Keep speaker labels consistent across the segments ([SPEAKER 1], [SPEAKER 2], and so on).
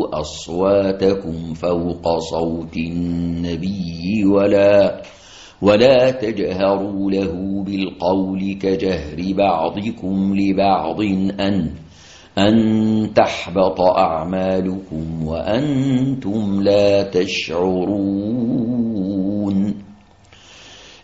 [SPEAKER 1] أصواتكم فوق صوت النبي ولا ولا تجهروا له بالقول كجهر بعضكم لبعض أن أن تحبط أعمالكم وأنتم لا تشعرون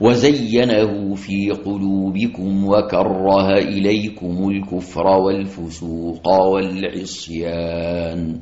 [SPEAKER 1] وزينه في قلوبكم وكره إليكم الكفر والفسوق والعصيان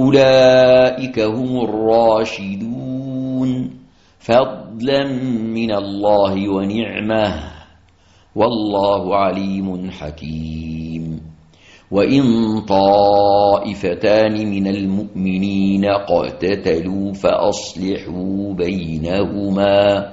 [SPEAKER 1] أولئك هم الراشدون فضلا من الله ونعمه والله عليم حكيم وَإِن طَائِفَتَانِ مِنَ الْمُؤْمِنِينَ اقْتَتَلُوا فَأَصْلِحُوا بَيْنَهُمَا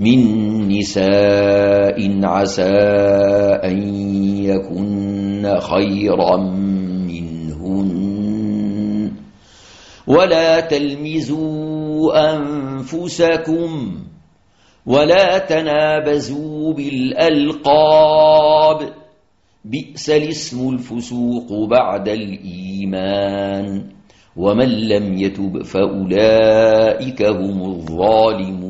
[SPEAKER 1] مِن نِّسَاءٍ عَسَىٰ أَن يَكُنَّ خَيْرًا مِّنْهُنَّ وَلَا تَلْمِزُوا أَنفُسَكُمْ وَلَا تَنَابَزُوا بِالْأَلْقَابِ بِئْسَ الاسم الْفُسُوقُ بَعْدَ الْإِيمَانِ وَمَن لَّمْ يَتُبْ فَأُولَٰئِكَ هُمُ الظَّالِمُونَ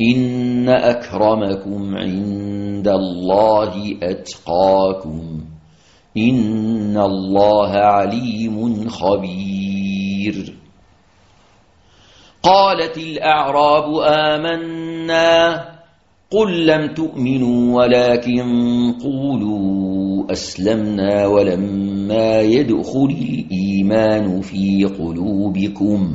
[SPEAKER 1] إِنَّ أَكْرَمَكُمْ عِندَ اللَّهِ أَتْقَاكُمْ إِنَّ اللَّهَ عَلِيمٌ خَبِيرٌ قَالَتِ الْأَعْرَابُ آمَنَّا قُل لَّمْ تُؤْمِنُوا وَلَكِن قُولُوا أَسْلَمْنَا وَلَمَّا يَدْخُلِ الْإِيمَانُ فِي قُلُوبِكُمْ